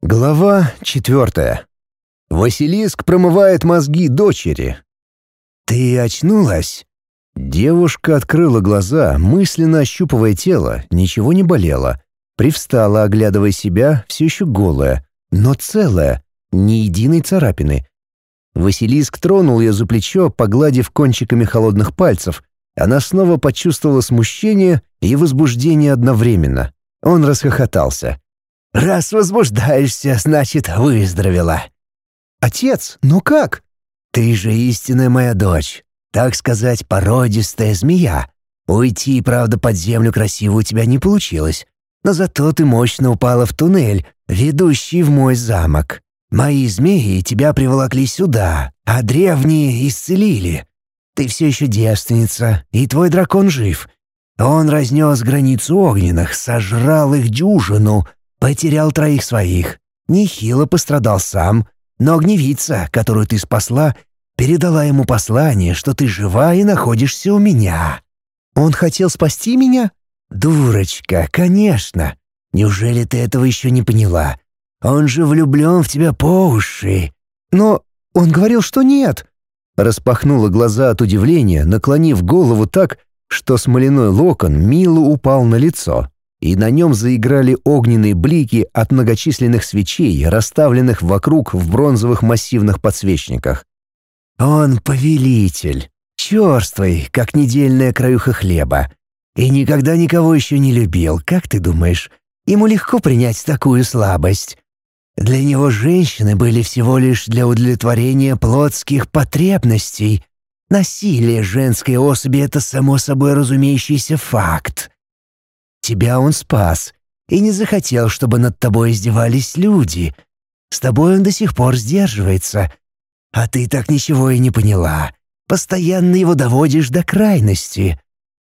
Глава четвертая. Василиск промывает мозги дочери. «Ты очнулась?» Девушка открыла глаза, мысленно ощупывая тело, ничего не болело. Привстала, оглядывая себя, все еще голая, но целая, ни единой царапины. Василиск тронул ее за плечо, погладив кончиками холодных пальцев. Она снова почувствовала смущение и возбуждение одновременно. Он расхохотался. «Раз возбуждаешься, значит, выздоровела». «Отец, ну как?» «Ты же истинная моя дочь, так сказать, породистая змея. Уйти, правда, под землю красиво у тебя не получилось, но зато ты мощно упала в туннель, ведущий в мой замок. Мои змеи тебя приволокли сюда, а древние исцелили. Ты все еще девственница, и твой дракон жив. Он разнес границу огненных, сожрал их дюжину, потерял троих своих. Нехило пострадал сам, но огневица, которую ты спасла, передала ему послание, что ты жива и находишься у меня. Он хотел спасти меня? Дурочка, конечно. Неужели ты этого еще не поняла? Он же влюблен в тебя по уши. Но он говорил, что нет. Распахнула глаза от удивления, наклонив голову так, что смоляной локон мило упал на лицо, и на нем заиграли огненные блики от многочисленных свечей, расставленных вокруг в бронзовых массивных подсвечниках. «Он повелитель, черствый, как недельная краюха хлеба, и никогда никого еще не любил, как ты думаешь? Ему легко принять такую слабость. Для него женщины были всего лишь для удовлетворения плотских потребностей, Насилие женской особи — это само собой разумеющийся факт. Тебя он спас и не захотел, чтобы над тобой издевались люди. С тобой он до сих пор сдерживается. А ты так ничего и не поняла. Постоянно его доводишь до крайности.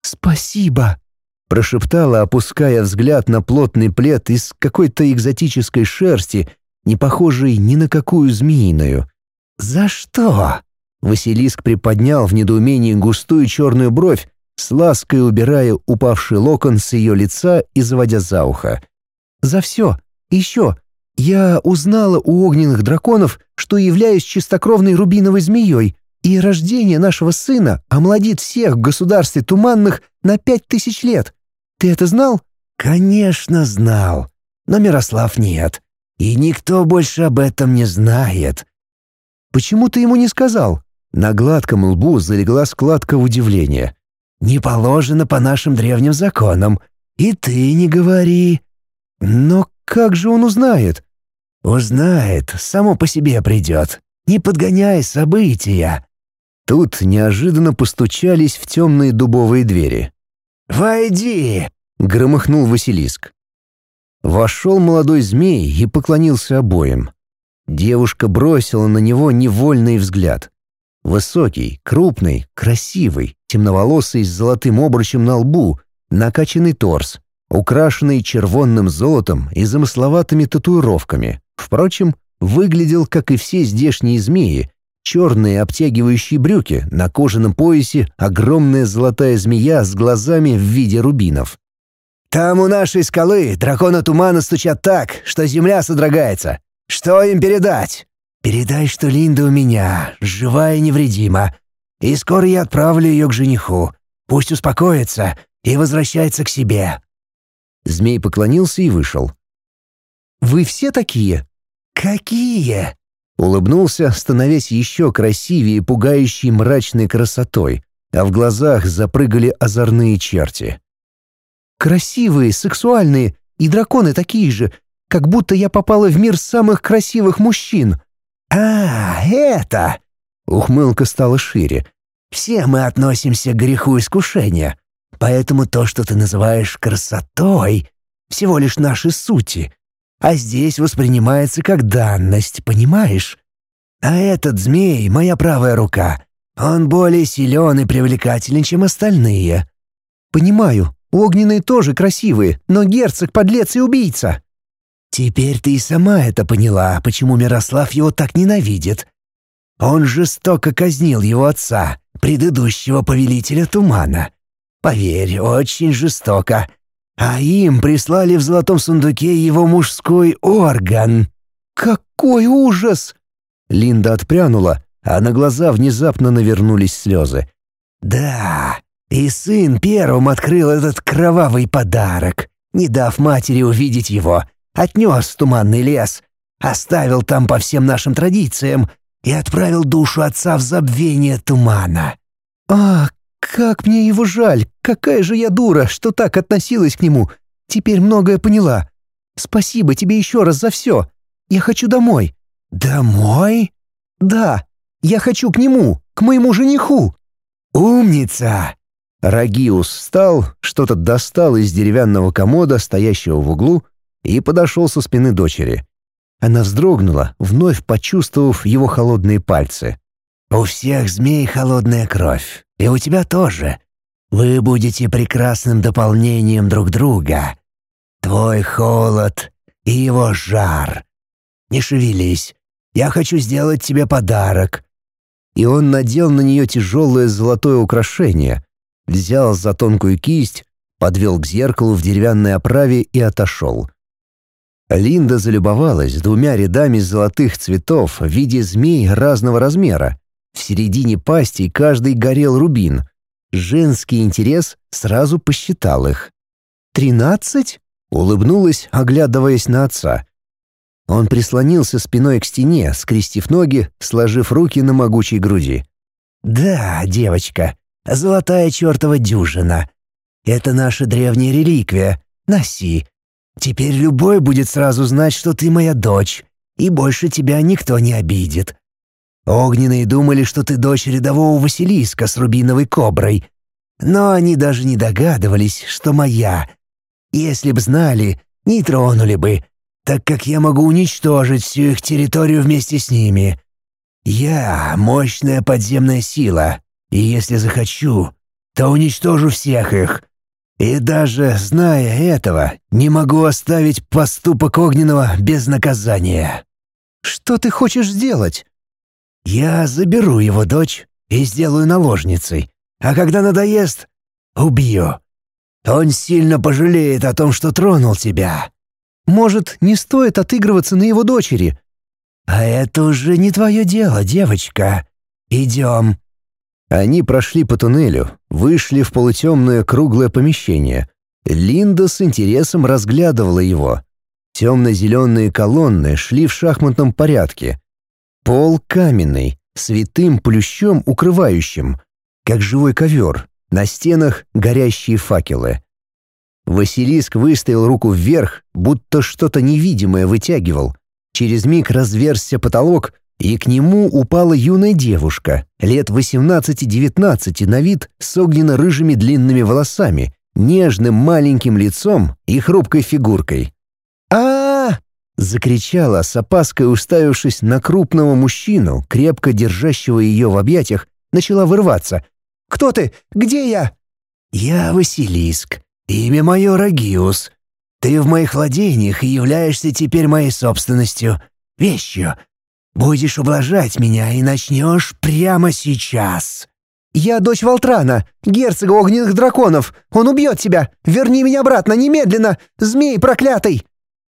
«Спасибо», — прошептала, опуская взгляд на плотный плед из какой-то экзотической шерсти, не похожей ни на какую змеиную. «За что?» Василиск приподнял в недоумении густую черную бровь, с лаской убирая упавший локон с ее лица и заводя за ухо. «За все. Еще. Я узнала у огненных драконов, что являюсь чистокровной рубиновой змеей, и рождение нашего сына омладит всех в государстве туманных на пять тысяч лет. Ты это знал?» «Конечно знал. Но Мирослав нет. И никто больше об этом не знает». «Почему ты ему не сказал?» На гладком лбу залегла складка удивления. «Не положено по нашим древним законам. И ты не говори». «Но как же он узнает?» «Узнает, само по себе придет. Не подгоняй события». Тут неожиданно постучались в темные дубовые двери. «Войди!» — громыхнул Василиск. Вошел молодой змей и поклонился обоим. Девушка бросила на него невольный взгляд. Высокий, крупный, красивый, темноволосый с золотым обручем на лбу, накачанный торс, украшенный червонным золотом и замысловатыми татуировками. Впрочем, выглядел, как и все здешние змеи, черные обтягивающие брюки, на кожаном поясе огромная золотая змея с глазами в виде рубинов. «Там у нашей скалы дракона тумана стучат так, что земля содрогается. Что им передать?» Передай, что Линда у меня, живая и невредима, и скоро я отправлю ее к жениху. Пусть успокоится и возвращается к себе». Змей поклонился и вышел. «Вы все такие?» «Какие?» Улыбнулся, становясь еще красивее, пугающей мрачной красотой, а в глазах запрыгали озорные черти. «Красивые, сексуальные, и драконы такие же, как будто я попала в мир самых красивых мужчин», «А, это...» — ухмылка стала шире. «Все мы относимся к греху искушения, поэтому то, что ты называешь красотой, всего лишь наши сути, а здесь воспринимается как данность, понимаешь? А этот змей — моя правая рука. Он более силен и привлекателен, чем остальные». «Понимаю, огненные тоже красивые, но герцог — подлец и убийца». Теперь ты и сама это поняла, почему Мирослав его так ненавидит. Он жестоко казнил его отца, предыдущего повелителя тумана. Поверь, очень жестоко. А им прислали в золотом сундуке его мужской орган. какой ужас!» Линда отпрянула, а на глаза внезапно навернулись слезы. «Да, и сын первым открыл этот кровавый подарок, не дав матери увидеть его, отнес в туманный лес, оставил там по всем нашим традициям и отправил душу отца в забвение тумана». «А, как мне его жаль! Какая же я дура, что так относилась к нему! Теперь многое поняла. Спасибо тебе еще раз за все. Я хочу домой». «Домой?» «Да, я хочу к нему, к моему жениху». «Умница!» Рагиус встал, что-то достал из деревянного комода, стоящего в углу, и подошел со спины дочери. Она вздрогнула, вновь почувствовав его холодные пальцы. «У всех змей холодная кровь, и у тебя тоже. Вы будете прекрасным дополнением друг друга. Твой холод и его жар. Не шевелись, я хочу сделать тебе подарок». И он надел на нее тяжелое золотое украшение, взял за тонкую кисть, подвел к зеркалу в деревянной оправе и отошел. Линда залюбовалась двумя рядами золотых цветов в виде змей разного размера. В середине пасти каждый горел рубин. Женский интерес сразу посчитал их. «Тринадцать?» — улыбнулась, оглядываясь на отца. Он прислонился спиной к стене, скрестив ноги, сложив руки на могучей груди. «Да, девочка, золотая чертова дюжина. Это наша древняя реликвия. Носи. Теперь любой будет сразу знать, что ты моя дочь, и больше тебя никто не обидит. Огненные думали, что ты дочь рядового Василиска с рубиновой коброй, но они даже не догадывались, что моя. Если б знали, не тронули бы, так как я могу уничтожить всю их территорию вместе с ними. Я — мощная подземная сила, и если захочу, то уничтожу всех их, и даже, зная этого, не могу оставить поступок Огненного без наказания. Что ты хочешь сделать? Я заберу его дочь и сделаю наложницей, а когда надоест, убью. Он сильно пожалеет о том, что тронул тебя. Может, не стоит отыгрываться на его дочери? А это уже не твое дело, девочка. Идем. Они прошли по туннелю, вышли в полутемное круглое помещение. Линда с интересом разглядывала его. Темно-зеленые колонны шли в шахматном порядке. Пол каменный, святым плющом укрывающим, как живой ковер, на стенах горящие факелы. Василиск выставил руку вверх, будто что-то невидимое вытягивал. Через миг разверзся потолок, и к нему упала юная девушка, лет 18-19 на вид с огненно-рыжими длинными волосами, нежным маленьким лицом и хрупкой фигуркой. а, закричала, с опаской уставившись на крупного мужчину, крепко держащего ее в объятиях, начала вырваться. «Кто ты? Где я?» «Я Василиск. Имя мое Рагиус. Ты в моих владениях и являешься теперь моей собственностью, вещью, Будешь ублажать меня и начнешь прямо сейчас». «Я дочь Волтрана, герцога огненных драконов. Он убьет тебя. Верни меня обратно, немедленно! Змей проклятый!»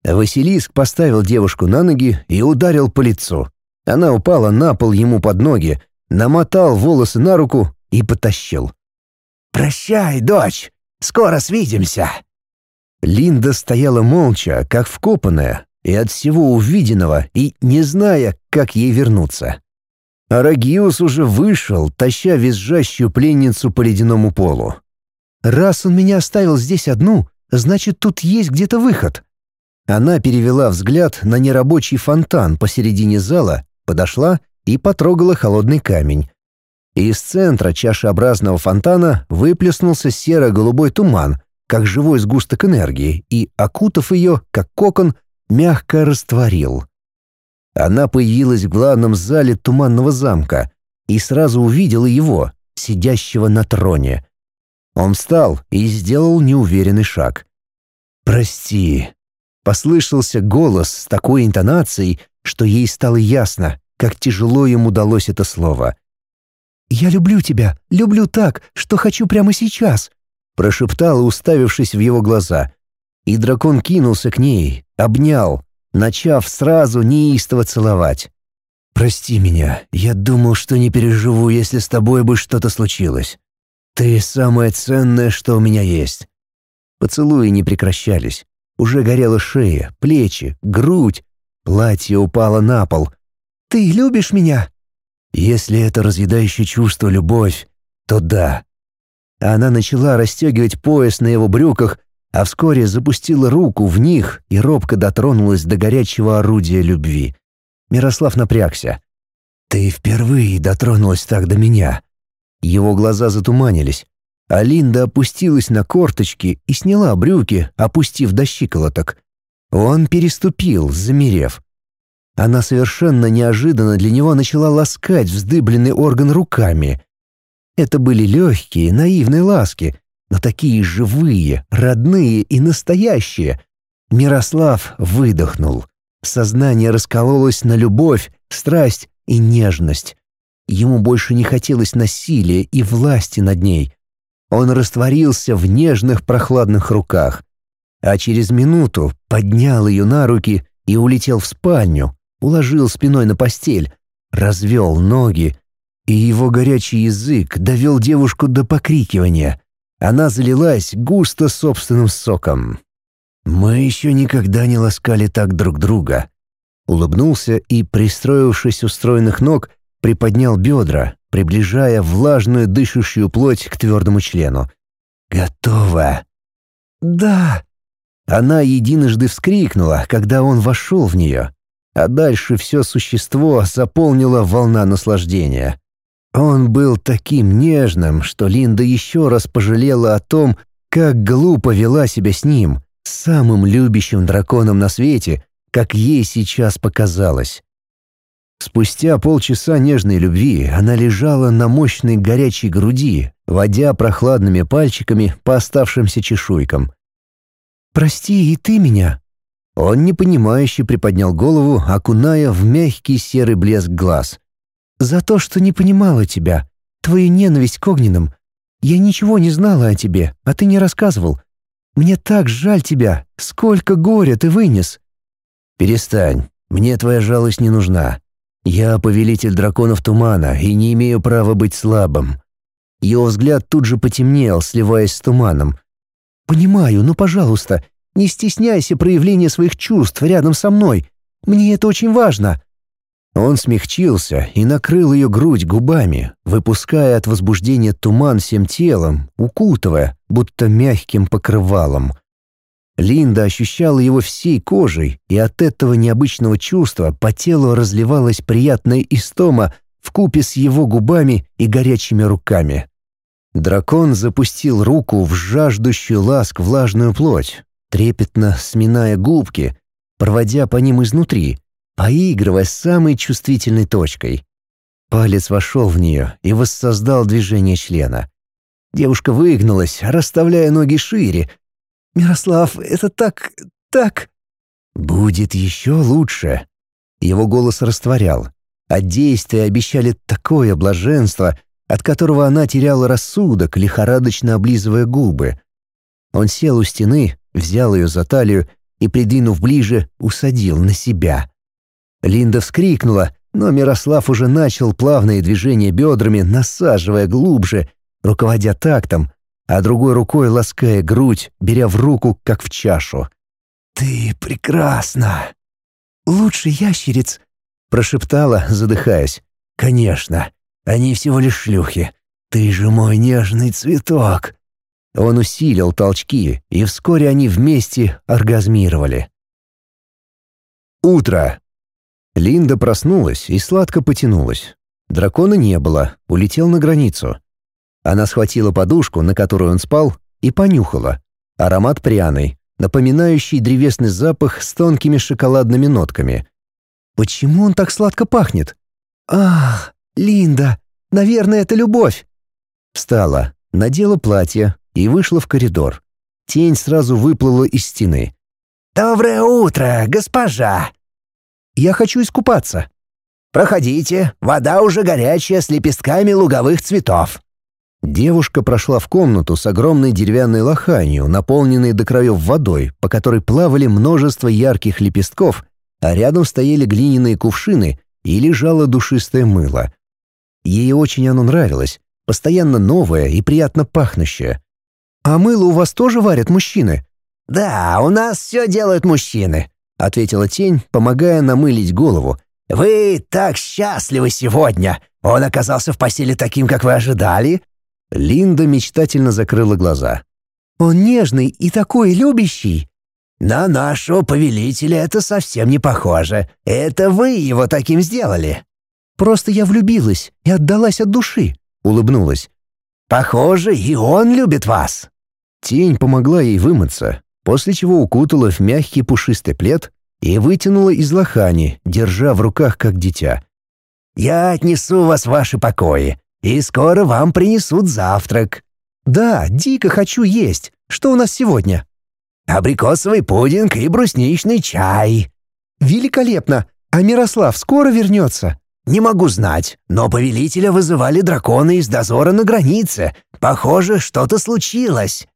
Василиск поставил девушку на ноги и ударил по лицу. Она упала на пол ему под ноги, намотал волосы на руку и потащил. «Прощай, дочь! Скоро свидимся!» Линда стояла молча, как вкопанная, и от всего увиденного, и не зная, как ей вернуться. Арагиус уже вышел, таща визжащую пленницу по ледяному полу. «Раз он меня оставил здесь одну, значит, тут есть где-то выход». Она перевела взгляд на нерабочий фонтан посередине зала, подошла и потрогала холодный камень. Из центра чашеобразного фонтана выплеснулся серо-голубой туман, как живой сгусток энергии, и, окутав ее, как кокон, мягко растворил. Она появилась в главном зале туманного замка и сразу увидела его, сидящего на троне. Он встал и сделал неуверенный шаг. «Прости», — послышался голос с такой интонацией, что ей стало ясно, как тяжело ему удалось это слово. «Я люблю тебя, люблю так, что хочу прямо сейчас», — прошептала, уставившись в его глаза. И дракон кинулся к ней, обнял, начав сразу неистово целовать. «Прости меня, я думал, что не переживу, если с тобой бы что-то случилось. Ты самое ценное, что у меня есть». Поцелуи не прекращались. Уже горела шея, плечи, грудь. Платье упало на пол. «Ты любишь меня?» «Если это разъедающее чувство любовь, то да». Она начала расстегивать пояс на его брюках, а вскоре запустила руку в них и робко дотронулась до горячего орудия любви. Мирослав напрягся. «Ты впервые дотронулась так до меня». Его глаза затуманились, а Линда опустилась на корточки и сняла брюки, опустив до щиколоток. Он переступил, замерев. Она совершенно неожиданно для него начала ласкать вздыбленный орган руками. Это были легкие, наивные ласки, но такие живые, родные и настоящие. Мирослав выдохнул. Сознание раскололось на любовь, страсть и нежность. Ему больше не хотелось насилия и власти над ней. Он растворился в нежных прохладных руках. А через минуту поднял ее на руки и улетел в спальню, уложил спиной на постель, развел ноги, и его горячий язык довел девушку до покрикивания. Она залилась густо собственным соком. «Мы еще никогда не ласкали так друг друга». Улыбнулся и, пристроившись у стройных ног, приподнял бедра, приближая влажную дышащую плоть к твердому члену. «Готово!» «Да!» Она единожды вскрикнула, когда он вошел в нее, а дальше все существо заполнила волна наслаждения. Он был таким нежным, что Линда еще раз пожалела о том, как глупо вела себя с ним, самым любящим драконом на свете, как ей сейчас показалось. Спустя полчаса нежной любви она лежала на мощной горячей груди, водя прохладными пальчиками по оставшимся чешуйкам. «Прости и ты меня». Он непонимающе приподнял голову, окуная в мягкий серый блеск глаз. «За то, что не понимала тебя, твою ненависть к огненным. Я ничего не знала о тебе, а ты не рассказывал. Мне так жаль тебя, сколько горя ты вынес». «Перестань, мне твоя жалость не нужна. Я повелитель драконов тумана и не имею права быть слабым». Его взгляд тут же потемнел, сливаясь с туманом. «Понимаю, но, пожалуйста, не стесняйся проявления своих чувств рядом со мной. Мне это очень важно». Он смягчился и накрыл ее грудь губами, выпуская от возбуждения туман всем телом, укутывая, будто мягким покрывалом. Линда ощущала его всей кожей, и от этого необычного чувства по телу разливалась приятная истома в купе с его губами и горячими руками. Дракон запустил руку в жаждущую ласк влажную плоть, трепетно сминая губки, проводя по ним изнутри, поигрывая с самой чувствительной точкой. Палец вошел в нее и воссоздал движение члена. Девушка выгнулась, расставляя ноги шире, «Мирослав, это так... так...» «Будет еще лучше». Его голос растворял, а действия обещали такое блаженство, от которого она теряла рассудок, лихорадочно облизывая губы. Он сел у стены, взял ее за талию и, придвинув ближе, усадил на себя. Линда вскрикнула, но Мирослав уже начал плавные движения бедрами, насаживая глубже, руководя тактом, а другой рукой лаская грудь, беря в руку, как в чашу. «Ты прекрасна!» «Лучше ящериц!» — прошептала, задыхаясь. «Конечно, они всего лишь шлюхи. Ты же мой нежный цветок!» Он усилил толчки, и вскоре они вместе оргазмировали. Утро. Линда проснулась и сладко потянулась. Дракона не было, улетел на границу. Она схватила подушку, на которой он спал, и понюхала. Аромат пряный, напоминающий древесный запах с тонкими шоколадными нотками. «Почему он так сладко пахнет?» «Ах, Линда, наверное, это любовь!» Встала, надела платье и вышла в коридор. Тень сразу выплыла из стены. «Доброе утро, госпожа!» «Я хочу искупаться». «Проходите, вода уже горячая с лепестками луговых цветов». Девушка прошла в комнату с огромной деревянной лоханью, наполненной до краев водой, по которой плавали множество ярких лепестков, а рядом стояли глиняные кувшины и лежало душистое мыло. Ей очень оно нравилось, постоянно новое и приятно пахнущее. «А мыло у вас тоже варят мужчины?» «Да, у нас все делают мужчины», — ответила тень, помогая намылить голову. «Вы так счастливы сегодня! Он оказался в постели таким, как вы ожидали?» Линда мечтательно закрыла глаза. «Он нежный и такой любящий!» «На нашего повелителя это совсем не похоже. Это вы его таким сделали». «Просто я влюбилась и отдалась от души», — улыбнулась. «Похоже, и он любит вас». Тень помогла ей вымыться, после чего укутала в мягкий пушистый плед и вытянула из лохани, держа в руках как дитя. «Я отнесу вас в ваши покои, и скоро вам принесут завтрак». «Да, дико хочу есть. Что у нас сегодня?» «Абрикосовый пудинг и брусничный чай». «Великолепно! А Мирослав скоро вернется?» «Не могу знать, но повелителя вызывали драконы из дозора на границе. Похоже, что-то случилось».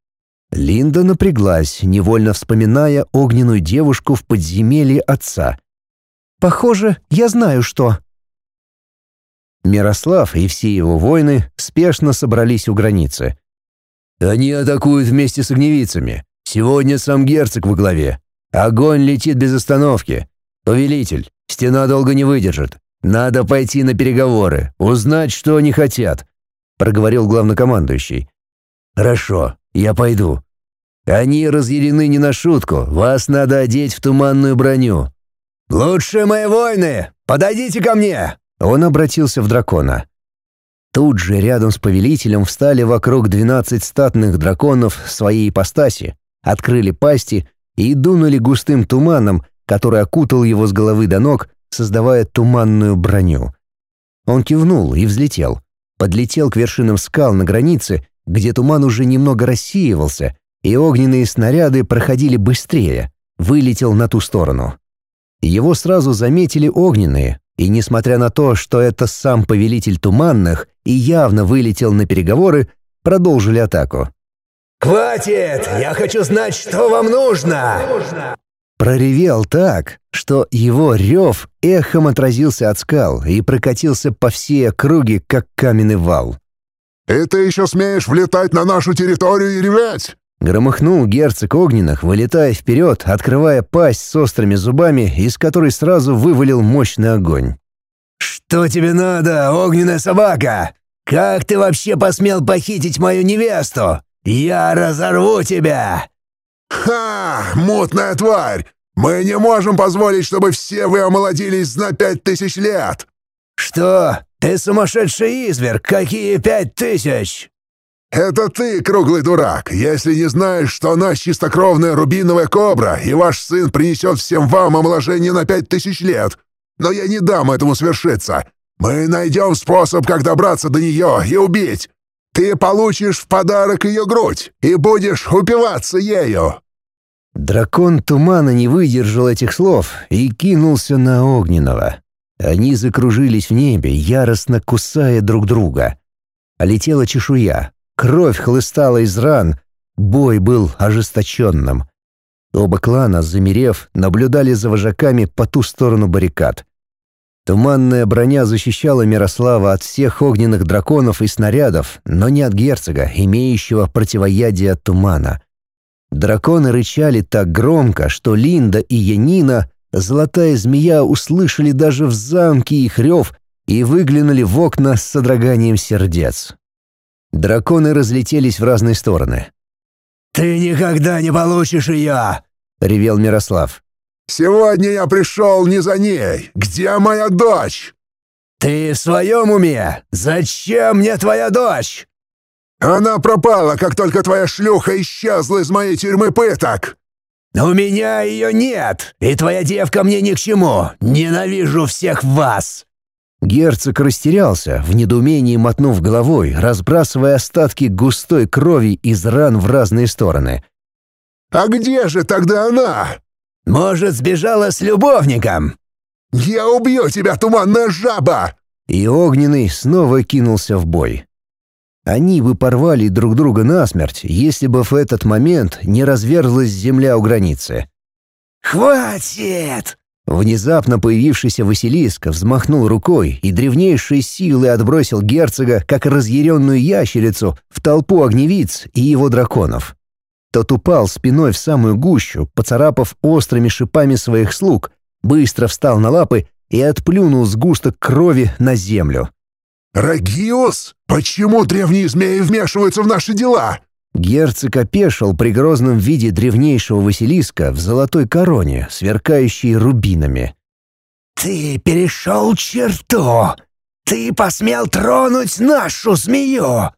Линда напряглась, невольно вспоминая огненную девушку в подземелье отца. «Похоже, я знаю что». Мирослав и все его воины спешно собрались у границы. «Они атакуют вместе с огневицами. Сегодня сам герцог во главе. Огонь летит без остановки. Повелитель, стена долго не выдержит. Надо пойти на переговоры, узнать, что они хотят», — проговорил главнокомандующий. «Хорошо, я пойду. Они разъярены не на шутку, вас надо одеть в туманную броню». «Лучшие мои воины, подойдите ко мне!» Он обратился в дракона. Тут же рядом с повелителем встали вокруг двенадцать статных драконов своей ипостаси, открыли пасти и дунули густым туманом, который окутал его с головы до ног, создавая туманную броню. Он кивнул и взлетел. Подлетел к вершинам скал на границе, где туман уже немного рассеивался, и огненные снаряды проходили быстрее, вылетел на ту сторону. Его сразу заметили огненные, и несмотря на то, что это сам повелитель туманных и явно вылетел на переговоры, продолжили атаку. «Хватит! Я хочу знать, что вам нужно!» Проревел так, что его рев эхом отразился от скал и прокатился по всей округе, как каменный вал. «И ты еще смеешь влетать на нашу территорию и реветь?» Громыхнул герцог огненных, вылетая вперед, открывая пасть с острыми зубами, из которой сразу вывалил мощный огонь. «Что тебе надо, огненная собака? Как ты вообще посмел похитить мою невесту? Я разорву тебя!» «Ха! Мутная тварь! Мы не можем позволить, чтобы все вы омолодились на пять тысяч лет!» «Что? Ты сумасшедший изверг! Какие пять тысяч?» «Это ты, круглый дурак, если не знаешь, что она чистокровная рубиновая кобра, и ваш сын принесет всем вам омоложение на пять тысяч лет. Но я не дам этому свершиться. Мы найдем способ, как добраться до нее и убить. Ты получишь в подарок ее грудь и будешь упиваться ею». Дракон тумана не выдержал этих слов и кинулся на огненного. Они закружились в небе, яростно кусая друг друга. Летела чешуя, кровь хлыстала из ран, бой был ожесточенным. Оба клана, замерев, наблюдали за вожаками по ту сторону баррикад. Туманная броня защищала Мирослава от всех огненных драконов и снарядов, но не от герцога, имеющего противоядие от тумана. Драконы рычали так громко, что Линда и Янина, золотая змея, услышали даже в замке их рев и выглянули в окна с содроганием сердец. Драконы разлетелись в разные стороны. «Ты никогда не получишь ее!» — ревел Мирослав. Сегодня я пришел не за ней. Где моя дочь?» «Ты в своем уме? Зачем мне твоя дочь?» «Она пропала, как только твоя шлюха исчезла из моей тюрьмы пыток!» «У меня ее нет, и твоя девка мне ни к чему. Ненавижу всех вас!» Герцог растерялся, в недоумении мотнув головой, разбрасывая остатки густой крови из ран в разные стороны. «А где же тогда она?» Может, сбежала с любовником?» «Я убью тебя, туманная жаба!» И Огненный снова кинулся в бой. Они бы порвали друг друга насмерть, если бы в этот момент не разверзлась земля у границы. «Хватит!» — Внезапно появившийся Василиск взмахнул рукой и древнейшей силой отбросил герцога, как разъяренную ящерицу, в толпу огневиц и его драконов. Тот упал спиной в самую гущу, поцарапав острыми шипами своих слуг, быстро встал на лапы и отплюнул сгусток крови на землю. «Рагиос? Почему древние змеи вмешиваются в наши дела?» Герцог опешил при грозном виде древнейшего Василиска в золотой короне, сверкающей рубинами. «Ты перешел черту! Ты посмел тронуть нашу змею!»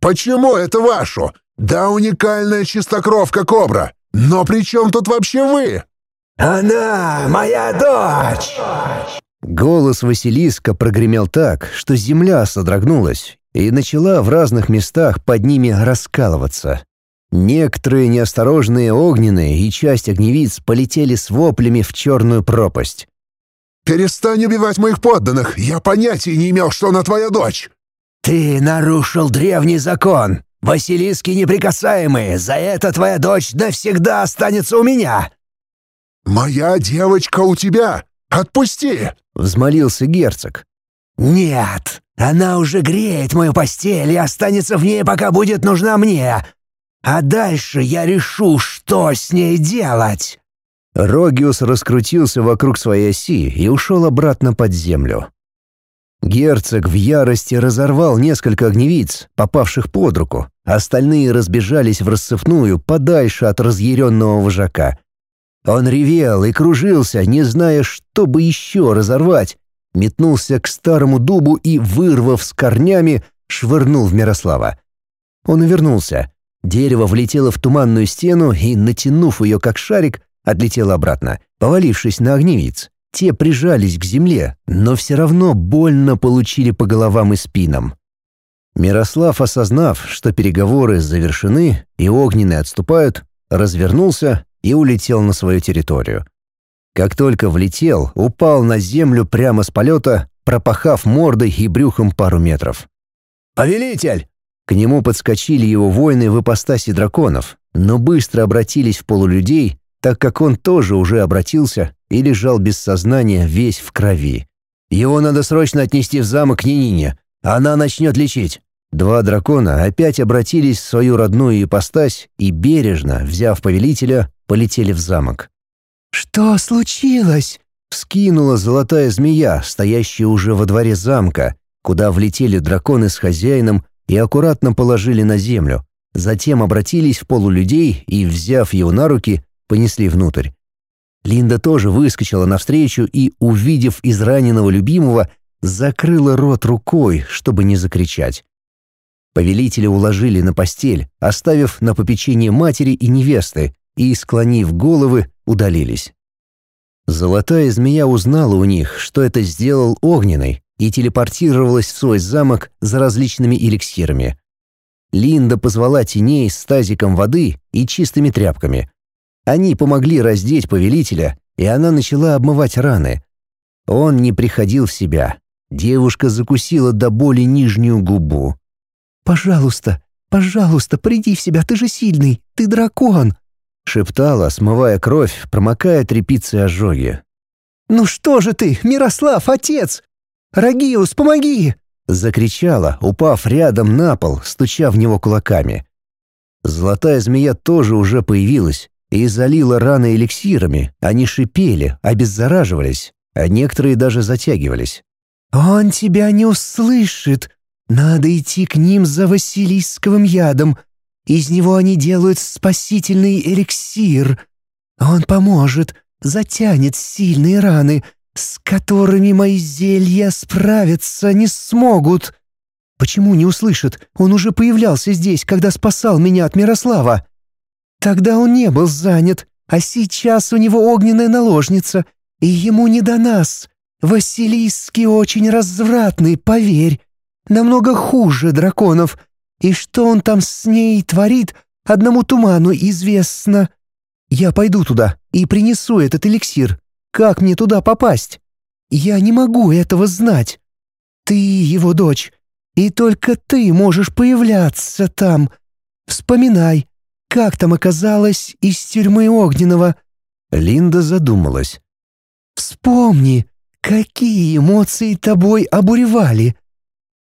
«Почему это вашу? Да уникальная чистокровка кобра! Но при чем тут вообще вы?» «Она моя дочь!» Голос Василиска прогремел так, что земля содрогнулась, и начала в разных местах под ними раскалываться. Некоторые неосторожные огненные и часть огневиц полетели с воплями в черную пропасть. «Перестань убивать моих подданных! Я понятия не имел, что она твоя дочь!» «Ты нарушил древний закон! Василиски неприкасаемые! За это твоя дочь навсегда останется у меня!» «Моя девочка у тебя! Отпусти!» — взмолился герцог. «Нет, она уже греет мою постель и останется в ней, пока будет нужна мне. А дальше я решу, что с ней делать». Рогиус раскрутился вокруг своей оси и ушел обратно под землю. Герцог в ярости разорвал несколько огневиц, попавших под руку. Остальные разбежались в рассыпную подальше от разъяренного вожака. Он ревел и кружился, не зная, что бы еще разорвать, метнулся к старому дубу и, вырвав с корнями, швырнул в Мирослава. Он увернулся. Дерево влетело в туманную стену и, натянув ее как шарик, отлетело обратно, повалившись на огневиц. Те прижались к земле, но все равно больно получили по головам и спинам. Мирослав, осознав, что переговоры завершены и огненные отступают, развернулся и улетел на свою территорию. Как только влетел, упал на землю прямо с полета, пропахав мордой и брюхом пару метров. «Повелитель!» К нему подскочили его воины в ипостаси драконов, но быстро обратились в полулюдей, так как он тоже уже обратился и лежал без сознания весь в крови. «Его надо срочно отнести в замок Нинине. Она начнет лечить». Два дракона опять обратились в свою родную ипостась и, бережно, взяв повелителя, полетели в замок. «Что случилось?» — вскинула золотая змея, стоящая уже во дворе замка, куда влетели драконы с хозяином и аккуратно положили на землю. Затем обратились в полулюдей и, взяв его на руки, понесли внутрь. Линда тоже выскочила навстречу и, увидев израненного любимого, закрыла рот рукой, чтобы не закричать. Повелителя уложили на постель, оставив на попечение матери и невесты, и, склонив головы, удалились. Золотая змея узнала у них, что это сделал Огненный, и телепортировалась в свой замок за различными эликсирами. Линда позвала теней с тазиком воды и чистыми тряпками. Они помогли раздеть повелителя, и она начала обмывать раны. Он не приходил в себя. Девушка закусила до боли нижнюю губу. «Пожалуйста, пожалуйста, приди в себя, ты же сильный, ты дракон!» Шептала, смывая кровь, промокая тряпицы ожоги. «Ну что же ты, Мирослав, отец! Рагиус, помоги!» Закричала, упав рядом на пол, стуча в него кулаками. Золотая змея тоже уже появилась и залила раны эликсирами. Они шипели, обеззараживались, а некоторые даже затягивались. «Он тебя не услышит. Надо идти к ним за Василисковым ядом. Из него они делают спасительный эликсир. Он поможет, затянет сильные раны, с которыми мои зелья справиться не смогут. Почему не услышит? Он уже появлялся здесь, когда спасал меня от Мирослава. Тогда он не был занят, а сейчас у него огненная наложница, и ему не до нас. Василиски очень развратный, поверь. Намного хуже драконов — и что он там с ней творит, одному туману известно. Я пойду туда и принесу этот эликсир. Как мне туда попасть? Я не могу этого знать. Ты его дочь, и только ты можешь появляться там. Вспоминай, как там оказалось из тюрьмы Огненного». Линда задумалась. Вспомни, какие эмоции тобой обуревали.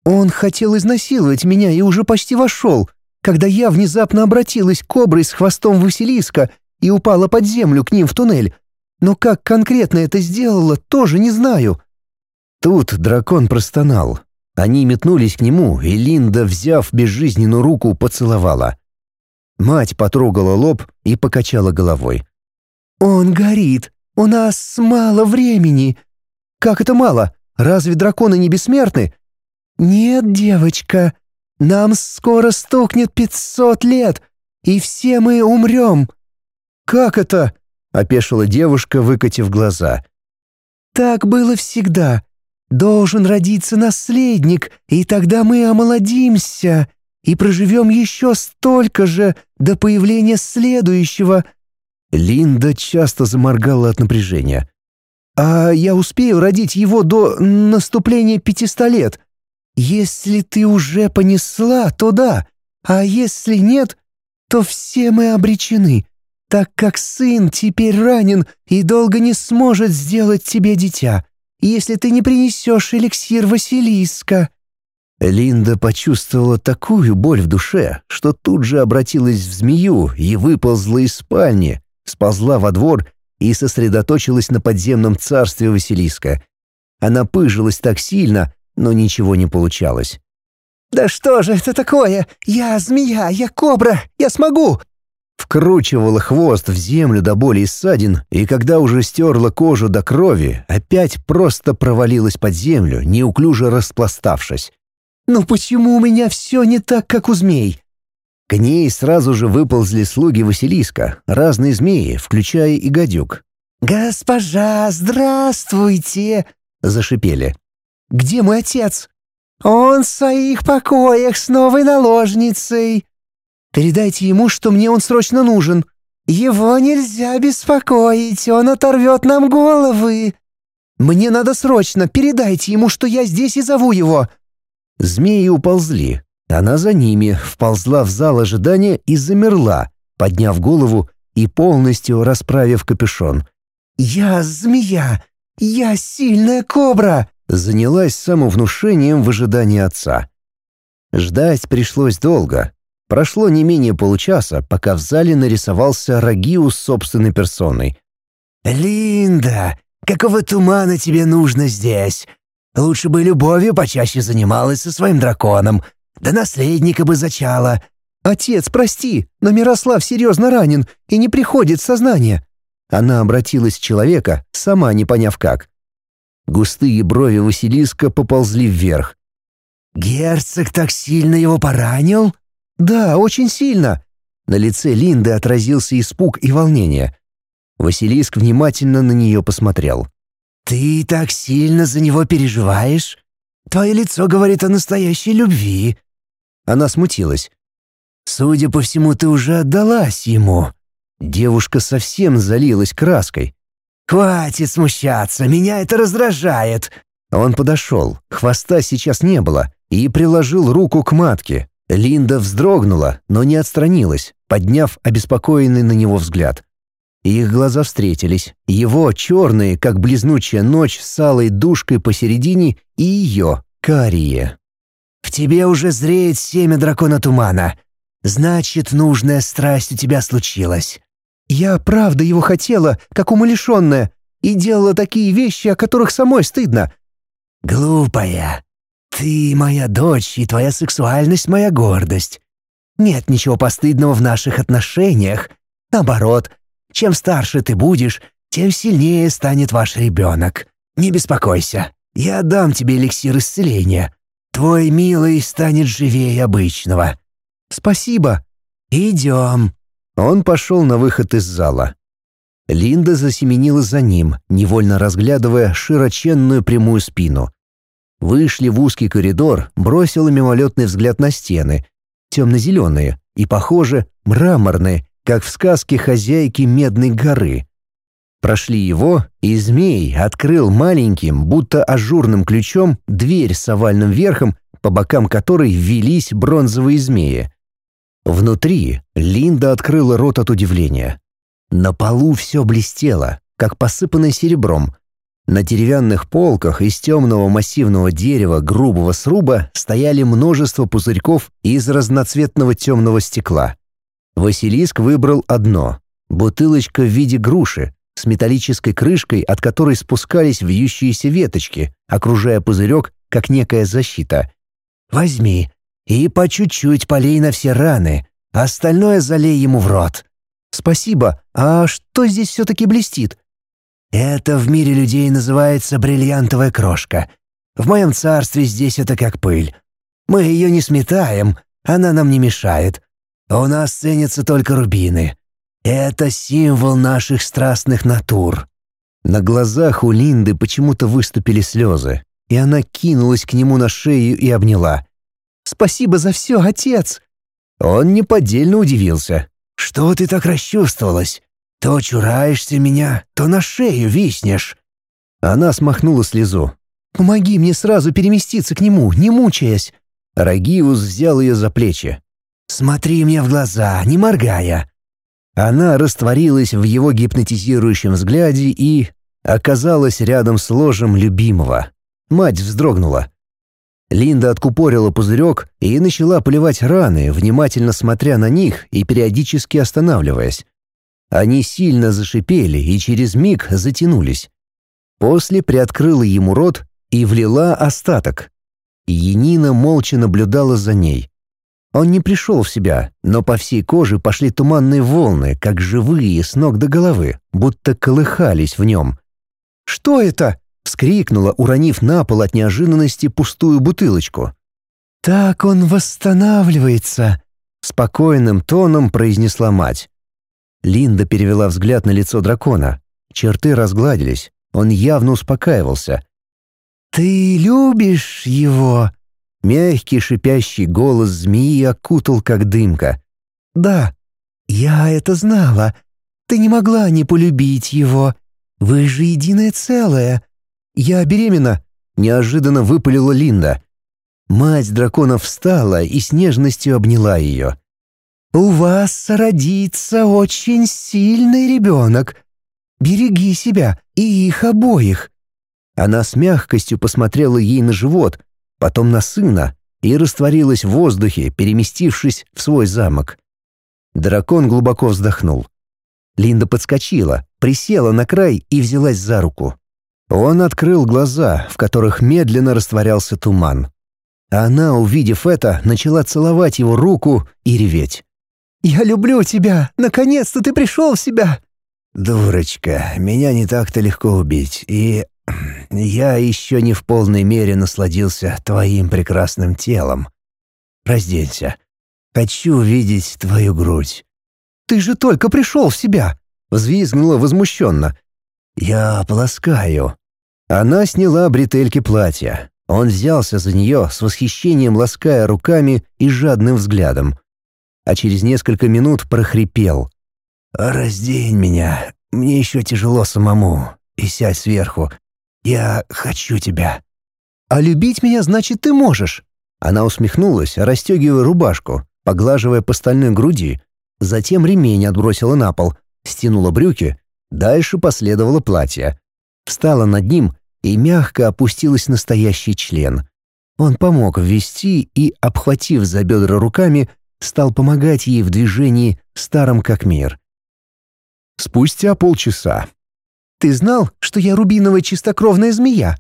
Он хотел изнасиловать меня и уже почти вошел, когда я внезапно обратилась коброй с хвостом Василиска и упала под землю к ним в туннель. Но как конкретно это сделала, тоже не знаю». Тут дракон простонал. Они метнулись к нему, и Линда, взяв безжизненную руку, поцеловала. Мать потрогала лоб и покачала головой. «Он горит. У нас мало времени». «Как это мало? Разве драконы не бессмертны?» «Нет, девочка. Нам скоро стукнет пятьсот лет, и все мы умрем». «Как это?» — опешила девушка, выкатив глаза. «Так было всегда. Должен родиться наследник, и тогда мы омолодимся и проживем еще столько же до появления следующего». Линда часто заморгала от напряжения. «А я успею родить его до наступления пятиста лет? Если ты уже понесла, то да, а если нет, то все мы обречены, так как сын теперь ранен и долго не сможет сделать тебе дитя если ты не принесешь эликсир Василиска». Линда почувствовала такую боль в душе, что тут же обратилась в змею и выползла из спальни, сползла во двор и сосредоточилась на подземном царстве Василиска. Она пыжилась так сильно, но ничего не получалось. «Да что же это такое? Я змея, я кобра, я смогу! Вкручивала хвост в землю до боли и ссадин, и когда уже стерла кожу до крови, опять просто провалилась под землю, неуклюже распластавшись. «Ну почему у меня все не так, как у змей?» К ней сразу же выползли слуги Василиска, разные змеи, включая и гадюк. «Госпожа, здравствуйте!» — зашипели. «Где мой отец?» «Он в своих покоях с новой наложницей», Передайте ему, что мне он срочно нужен. Его нельзя беспокоить, он оторвет нам головы. Мне надо срочно, передайте ему, что я здесь и зову его». Змеи уползли. Она за ними вползла в зал ожидания и замерла, подняв голову и полностью расправив капюшон. «Я змея! Я сильная кобра!» Занялась самовнушением в ожидании отца. Ждать пришлось долго, Прошло не менее получаса, пока в зале нарисовался Рагиус собственной персоной. «Линда, какого тумана тебе нужно здесь? Лучше бы любовью почаще занималась со своим драконом, да наследника бы зачала». «Отец, прости, но Мирослав серьезно ранен и не приходит в сознание». Она обратилась к человека, сама не поняв как. Густые брови Василиска поползли вверх. «Герцог так сильно его поранил?» «Да, очень сильно!» На лице Линды отразился испуг и волнение. Василиск внимательно на нее посмотрел. «Ты так сильно за него переживаешь? Твое лицо говорит о настоящей любви». Она смутилась. «Судя по всему, ты уже отдалась ему». Девушка совсем залилась краской. «Хватит смущаться, меня это раздражает». Он подошел, хвоста сейчас не было, и приложил руку к матке, Линда вздрогнула, но не отстранилась, подняв обеспокоенный на него взгляд. Их глаза встретились. Его черные, как близнучая ночь с алой душкой посередине, и ее, карие. «В тебе уже зреет семя дракона тумана. Значит, нужная страсть у тебя случилась». «Я правда его хотела, как умалишенная, и делала такие вещи, о которых самой стыдно». «Глупая. «Ты моя дочь, и твоя сексуальность — моя гордость. Нет ничего постыдного в наших отношениях. Наоборот, чем старше ты будешь, тем сильнее станет ваш ребенок. Не беспокойся, я дам тебе эликсир исцеления. Твой милый станет живее обычного». «Спасибо». «Идем». Он пошел на выход из зала. Линда засеменила за ним, невольно разглядывая широченную прямую спину. Вышли в узкий коридор, бросила мимолетный взгляд на стены. Темно-зеленые и, похоже, мраморные, как в сказке хозяйки Медной горы. Прошли его, и змей открыл маленьким, будто ажурным ключом, дверь с овальным верхом, по бокам которой ввелись бронзовые змеи. Внутри Линда открыла рот от удивления. На полу все блестело, как посыпанное серебром. На деревянных полках из темного массивного дерева грубого сруба стояли множество пузырьков из разноцветного темного стекла. Василиск выбрал одно — бутылочка в виде груши, с металлической крышкой, от которой спускались вьющиеся веточки, окружая пузырек, как некая защита. «Возьми и по чуть-чуть полей на все раны, остальное залей ему в рот». «Спасибо. А что здесь все-таки блестит?» «Это в мире людей называется бриллиантовая крошка. В моем царстве здесь это как пыль. Мы ее не сметаем, она нам не мешает. У нас ценятся только рубины. Это символ наших страстных натур». На глазах у Линды почему-то выступили слезы, и она кинулась к нему на шею и обняла. «Спасибо за все, отец!» Он неподдельно удивился. «Что ты так расчувствовалась? То чураешься меня, то на шею виснешь». Она смахнула слезу. «Помоги мне сразу переместиться к нему, не мучаясь». Рагиус взял ее за плечи. «Смотри мне в глаза, не моргая». Она растворилась в его гипнотизирующем взгляде и оказалась рядом с ложем любимого. Мать вздрогнула. Линда откупорила пузырек и начала поливать раны, внимательно смотря на них и периодически останавливаясь. Они сильно зашипели и через миг затянулись. После приоткрыла ему рот и влила остаток. Енина молча наблюдала за ней. Он не пришел в себя, но по всей коже пошли туманные волны, как живые, с ног до головы, будто колыхались в нем. «Что это?» — вскрикнула, уронив на пол от неожиданности пустую бутылочку. «Так он восстанавливается», — спокойным тоном произнесла мать. Линда перевела взгляд на лицо дракона. Черты разгладились, он явно успокаивался. «Ты любишь его?» Мягкий шипящий голос змеи окутал, как дымка. «Да, я это знала. Ты не могла не полюбить его. Вы же единое целое. Я беременна», — неожиданно выпалила Линда. Мать дракона встала и с нежностью обняла ее. «У вас родится очень сильный ребенок. Береги себя и их обоих». Она с мягкостью посмотрела ей на живот — потом на сына и растворилась в воздухе, переместившись в свой замок. Дракон глубоко вздохнул. Линда подскочила, присела на край и взялась за руку. Он открыл глаза, в которых медленно растворялся туман. Она, увидев это, начала целовать его руку и реветь. «Я люблю тебя! Наконец-то ты пришел в себя!» «Дурочка, меня не так-то легко убить, и я еще не в полной мере насладился твоим прекрасным телом. Разденься. Хочу видеть твою грудь». «Ты же только пришел в себя!» — взвизгнула возмущенно. «Я полоскаю». Она сняла бретельки платья. Он взялся за нее с восхищением, лаская руками и жадным взглядом. А через несколько минут прохрипел. «Раздень меня, мне еще тяжело самому, и сядь сверху, «Я хочу тебя». «А любить меня, значит, ты можешь». Она усмехнулась, расстегивая рубашку, поглаживая по стальной груди. Затем ремень отбросила на пол, стянула брюки. Дальше последовало платье. Встала над ним и мягко опустилась настоящий член. Он помог ввести и, обхватив за бедра руками, стал помогать ей в движении старом как мир. Спустя полчаса ты знал, что я рубиновая чистокровная змея?»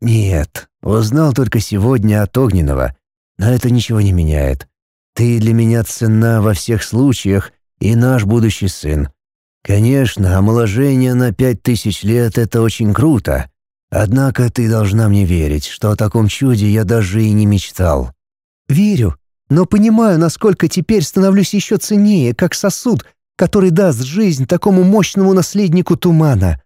«Нет, узнал только сегодня от Огненного. Но это ничего не меняет. Ты для меня ценна во всех случаях и наш будущий сын. Конечно, омоложение на пять тысяч лет — это очень круто. Однако ты должна мне верить, что о таком чуде я даже и не мечтал». «Верю, но понимаю, насколько теперь становлюсь еще ценнее, как сосуд, который даст жизнь такому мощному наследнику тумана.